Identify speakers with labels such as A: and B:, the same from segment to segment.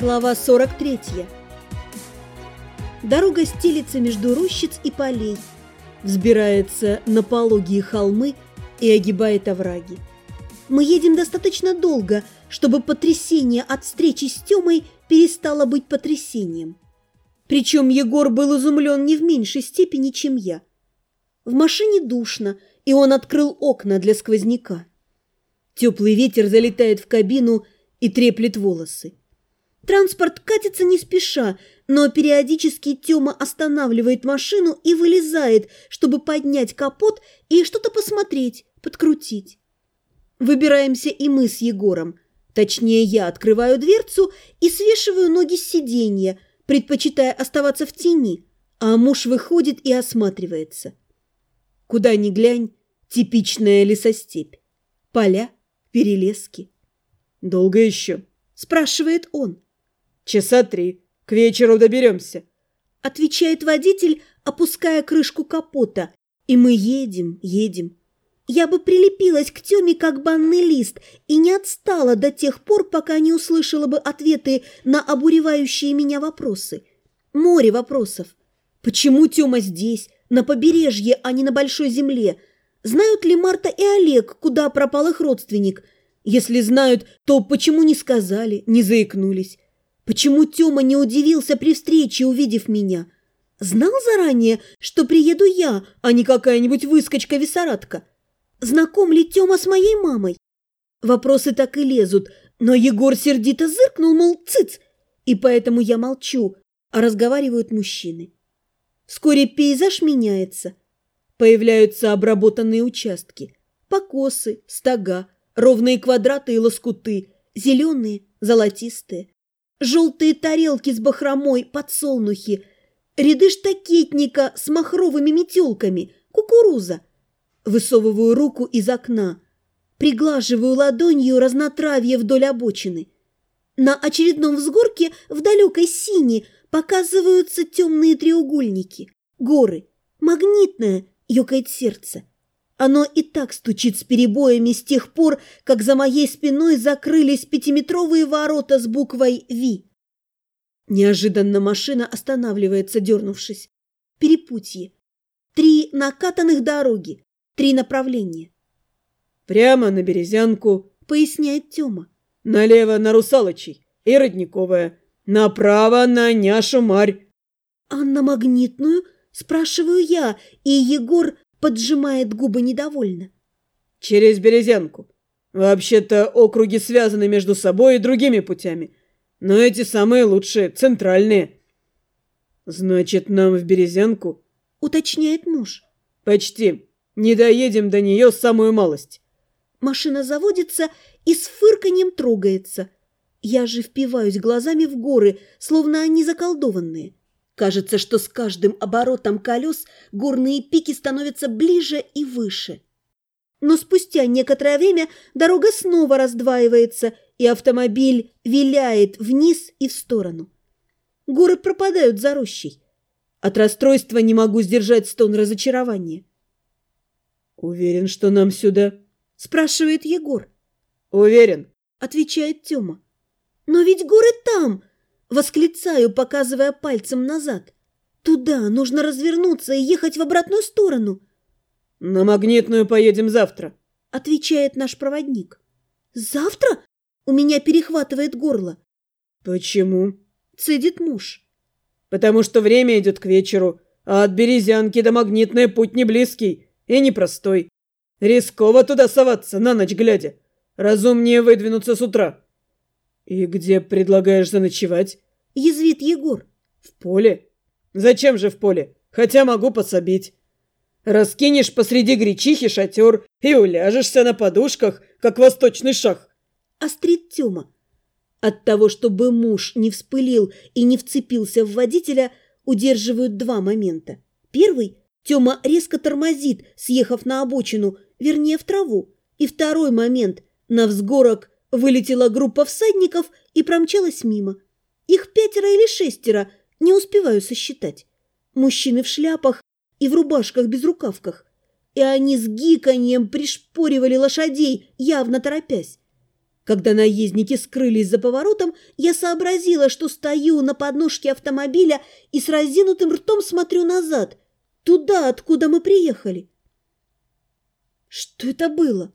A: Глава 43. Дорога стелится между рощиц и полей, взбирается на пологие холмы и огибает овраги. Мы едем достаточно долго, чтобы потрясение от встречи с Тёмой перестало быть потрясением. Причем Егор был изумлен не в меньшей степени, чем я. В машине душно, и он открыл окна для сквозняка. Теплый ветер залетает в кабину и треплет волосы. Транспорт катится не спеша, но периодически Тёма останавливает машину и вылезает, чтобы поднять капот и что-то посмотреть, подкрутить. Выбираемся и мы с Егором. Точнее, я открываю дверцу и свешиваю ноги с сиденья, предпочитая оставаться в тени, а муж выходит и осматривается. Куда ни глянь, типичная лесостепь. Поля, перелески.
B: «Долго еще?»
A: – спрашивает он.
B: «Часа три. К вечеру доберемся», –
A: отвечает водитель, опуская крышку капота. И мы едем, едем. Я бы прилепилась к Тёме, как банный лист, и не отстала до тех пор, пока не услышала бы ответы на обуревающие меня вопросы. Море вопросов. Почему Тёма здесь, на побережье, а не на большой земле? Знают ли Марта и Олег, куда пропал их родственник? Если знают, то почему не сказали, не заикнулись? Почему Тёма не удивился при встрече, увидев меня? Знал заранее, что приеду я, а не какая-нибудь выскочка-висорадка? Знаком ли Тёма с моей мамой? Вопросы так и лезут, но Егор сердито зыркнул, мол, цыц, и поэтому я молчу, а разговаривают мужчины. Вскоре пейзаж меняется. Появляются обработанные участки, покосы, стога, ровные квадраты и лоскуты, зеленые, золотистые, желтые тарелки с бахромой, подсолнухи, ряды штакетника с махровыми метелками, кукуруза, Высовываю руку из окна, приглаживаю ладонью разнотравье вдоль обочины. На очередном взгорке в далекой сине показываются темные треугольники, горы. Магнитное ёкает сердце. Оно и так стучит с перебоями с тех пор, как за моей спиной закрылись пятиметровые ворота с буквой «Ви». Неожиданно машина останавливается, дернувшись. Перепутье. Три накатанных дороги. Три направления.
B: «Прямо на Березянку», —
A: поясняет Тёма.
B: «Налево на Русалочей и Родниковая. Направо на Няшу-Марь».
A: «А на Магнитную?» — спрашиваю я, и Егор поджимает губы недовольно.
B: «Через Березянку. Вообще-то округи связаны между собой и другими путями, но эти самые лучшие, центральные». «Значит, нам в Березянку?»
A: — уточняет муж.
B: «Почти. Не доедем до нее самую малость.
A: Машина заводится и с фырканьем трогается. Я же впиваюсь глазами в горы, словно они заколдованные. Кажется, что с каждым оборотом колес горные пики становятся ближе и выше. Но спустя некоторое время дорога снова раздваивается, и автомобиль виляет вниз и в сторону. Горы пропадают за рощей. От расстройства не могу сдержать стон разочарования.
B: «Уверен, что нам сюда?»
A: – спрашивает Егор.
B: «Уверен», –
A: отвечает Тёма. «Но ведь горы там!» – восклицаю, показывая пальцем назад. «Туда нужно развернуться и ехать в обратную сторону».
B: «На Магнитную поедем завтра», –
A: отвечает наш проводник. «Завтра?» – у меня перехватывает горло.
B: «Почему?»
A: – цедит муж.
B: «Потому что время идет к вечеру, а от Березянки до Магнитной путь не близкий» и непростой. Рисково туда соваться на ночь глядя. Разумнее выдвинуться с утра. И где предлагаешь заночевать?
A: Язвит Егор.
B: В поле? Зачем же в поле? Хотя могу пособить. Раскинешь посреди гречихи шатер и уляжешься на подушках, как восточный шах.
A: Острит Тёма. От того, чтобы муж не вспылил и не вцепился в водителя, удерживают два момента. Первый Тёма резко тормозит, съехав на обочину, вернее, в траву. И второй момент. На взгорок вылетела группа всадников и промчалась мимо. Их пятеро или шестеро, не успеваю сосчитать. Мужчины в шляпах и в рубашках-безрукавках. И они с гиканьем пришпоривали лошадей, явно торопясь. Когда наездники скрылись за поворотом, я сообразила, что стою на подножке автомобиля и с разинутым ртом смотрю назад, туда, откуда мы приехали. Что это было?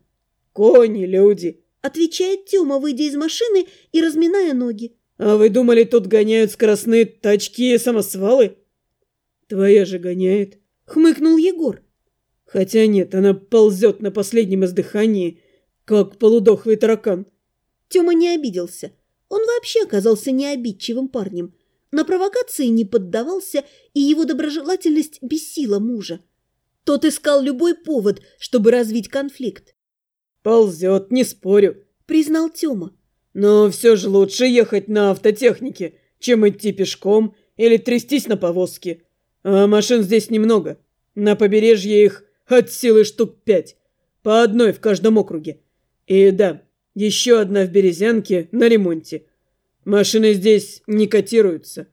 B: Кони, люди,
A: отвечает Тёма, выйдя из машины и разминая ноги.
B: А вы думали, тут гоняют скоростные тачки и самосвалы? Твоя же гоняет, хмыкнул Егор. Хотя нет, она ползет на последнем издыхании, как полудохлый таракан.
A: Тёма не обиделся. Он вообще оказался необидчивым парнем. На провокации не поддавался, и его доброжелательность бесила мужа. Тот искал любой повод, чтобы развить конфликт.
B: «Ползет, не спорю», — признал Тёма. «Но все же лучше ехать на автотехнике, чем идти пешком или трястись на повозке. А машин здесь немного. На побережье их от силы штук пять, по одной в каждом округе. И да, еще одна в Березянке на ремонте. Машины здесь не котируются.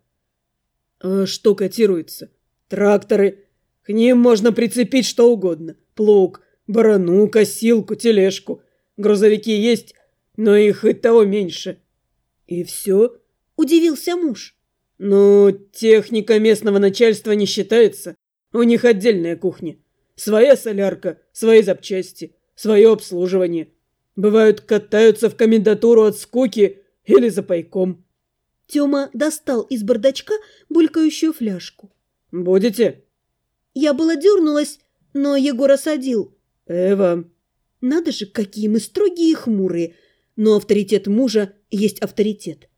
B: А что котируется? Тракторы. К ним можно прицепить что угодно. Плуг, барану, косилку, тележку. Грузовики есть, но их и того меньше. И все? Удивился муж. Ну, техника местного начальства не считается. У них отдельная кухня. Своя солярка, свои запчасти, свое обслуживание. Бывают, катаются в комендатуру от скуки или за пайком.
A: Тёма достал из бардачка булькающую фляжку.
B: «Будете?»
A: Я была дернулась, но Егор осадил.
B: «Эва».
A: Надо же, какие мы строгие и хмурые. Но авторитет мужа есть авторитет.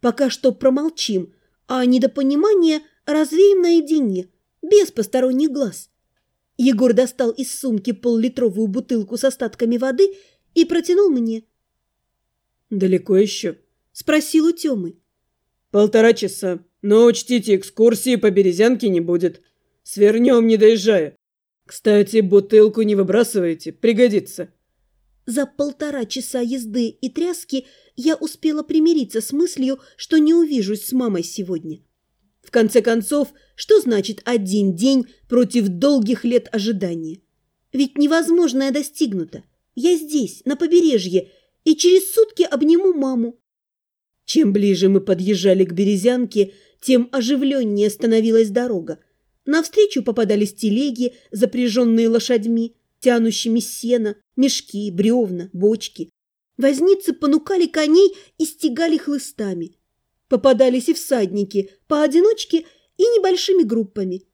A: Пока что промолчим, а недопонимание развеем наедине, без посторонних глаз. Егор достал из сумки поллитровую бутылку с остатками воды и протянул мне.
B: «Далеко еще?»
A: – спросил у Темы.
B: «Полтора часа, но учтите, экскурсии по Березянке не будет. Свернем, не доезжая. Кстати, бутылку не выбрасывайте, пригодится».
A: За полтора часа езды и тряски я успела примириться с мыслью, что не увижусь с мамой сегодня. В конце концов, что значит один день против долгих лет ожидания? Ведь невозможное достигнуто. Я здесь, на побережье, и через сутки обниму маму. Чем ближе мы подъезжали к Березянке, тем оживленнее становилась дорога. Навстречу попадались телеги, запряженные лошадьми, тянущими сено, мешки, бревна, бочки. Возницы понукали коней и стегали хлыстами. Попадались и всадники, поодиночке и небольшими группами.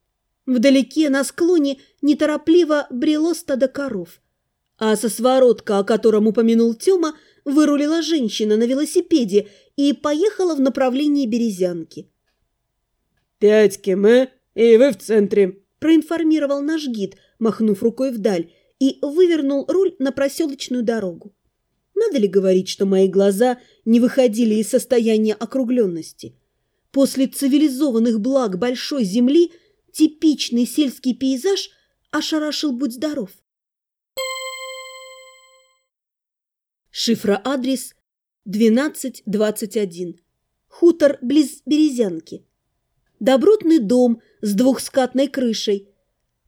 A: Вдалеке на склоне неторопливо брело стадо коров – а со своротка, о котором упомянул Тёма, вырулила женщина на велосипеде и поехала в направлении Березянки.
B: «Пять км, и вы в центре», –
A: проинформировал наш гид, махнув рукой вдаль, и вывернул руль на проселочную дорогу. Надо ли говорить, что мои глаза не выходили из состояния округленности? После цивилизованных благ большой земли типичный сельский пейзаж ошарашил «Будь здоров». Шифроадрес 1221. Хутор близ Березянки. Добротный дом с двухскатной крышей.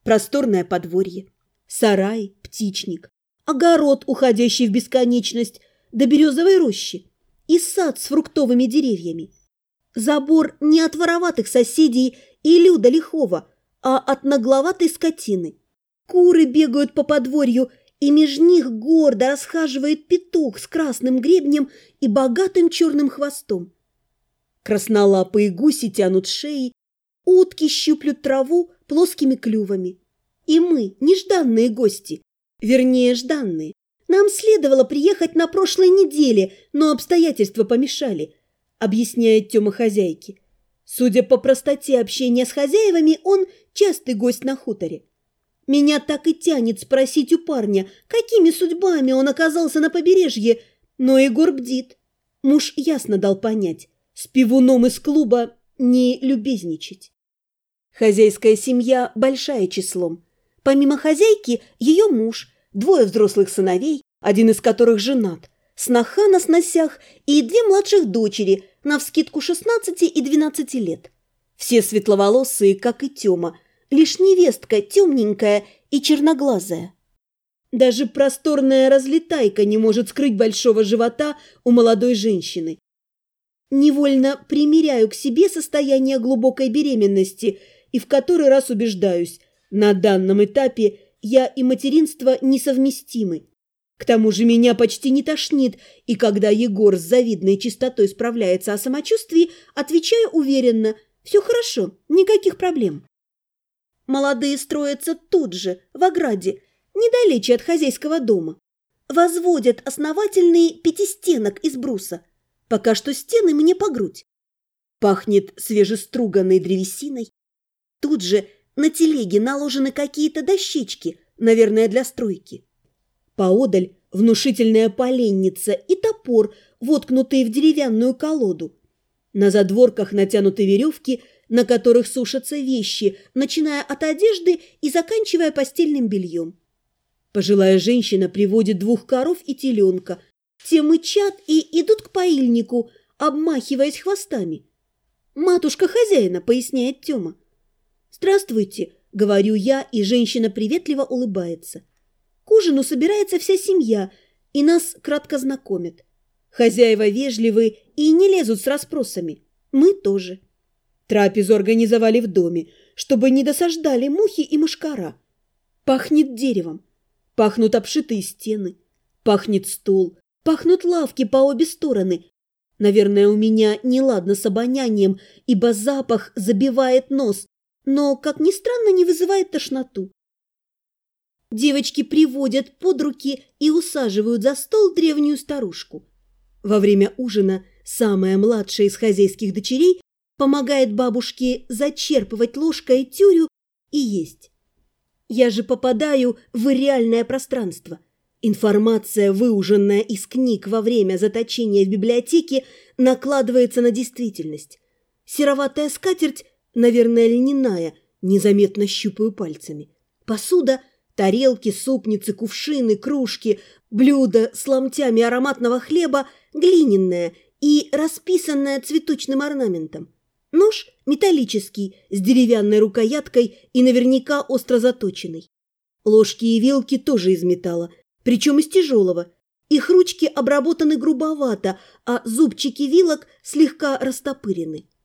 A: Просторное подворье. Сарай, птичник. Огород, уходящий в бесконечность до березовой рощи. И сад с фруктовыми деревьями. Забор не от вороватых соседей и люда лихого, а от нагловатой скотины. Куры бегают по подворью и меж них гордо расхаживает петух с красным гребнем и богатым черным хвостом. Краснолапые гуси тянут шеи, утки щуплют траву плоскими клювами. И мы, нежданные гости, вернее, жданные. Нам следовало приехать на прошлой неделе, но обстоятельства помешали, объясняет Тёма хозяйки. Судя по простоте общения с хозяевами, он частый гость на хуторе. Меня так и тянет спросить у парня, какими судьбами он оказался на побережье, но Егор бдит. Муж ясно дал понять, с пивуном из клуба не любезничать. Хозяйская семья большая числом. Помимо хозяйки, ее муж, двое взрослых сыновей, один из которых женат, сноха на сносях и две младших дочери, навскидку 16 и 12 лет. Все светловолосые, как и Тёма – лишь невестка темненькая и черноглазая. Даже просторная разлетайка не может скрыть большого живота у молодой женщины. Невольно примеряю к себе состояние глубокой беременности и в который раз убеждаюсь, на данном этапе я и материнство несовместимы. К тому же меня почти не тошнит, и когда Егор с завидной чистотой справляется о самочувствии, отвечаю уверенно «все хорошо, никаких проблем». Молодые строятся тут же, в ограде, недалече от хозяйского дома. Возводят основательный пятистенок из бруса. Пока что стены мне по грудь. Пахнет свежеструганной древесиной. Тут же на телеге наложены какие-то дощечки, наверное, для стройки. Поодаль внушительная поленница и топор, воткнутые в деревянную колоду. На задворках натянуты веревки, на которых сушатся вещи, начиная от одежды и заканчивая постельным бельем. Пожилая женщина приводит двух коров и теленка. Те мычат и идут к поильнику, обмахиваясь хвостами. «Матушка хозяина», — поясняет Тёма. «Здравствуйте», — говорю я, и женщина приветливо улыбается. К ужину собирается вся семья, и нас кратко знакомят. Хозяева вежливы и не лезут с расспросами. Мы тоже. Трапезу организовали в доме, чтобы не досаждали мухи и мышкара. Пахнет деревом, пахнут обшитые стены, пахнет стол, пахнут лавки по обе стороны. Наверное, у меня неладно с обонянием, ибо запах забивает нос, но, как ни странно, не вызывает тошноту. Девочки приводят под руки и усаживают за стол древнюю старушку. Во время ужина самая младшая из хозяйских дочерей помогает бабушке зачерпывать ложкой тюрю и есть. Я же попадаю в реальное пространство. Информация, выуженная из книг во время заточения в библиотеке, накладывается на действительность. Сероватая скатерть, наверное, льняная, незаметно щупаю пальцами. Посуда – Тарелки, супницы, кувшины, кружки, блюда с ломтями ароматного хлеба, глиняное и расписанное цветочным орнаментом. Нож металлический, с деревянной рукояткой и наверняка остро заточенный. Ложки и вилки тоже из металла, причем из тяжелого. Их ручки обработаны грубовато, а зубчики вилок слегка растопырены.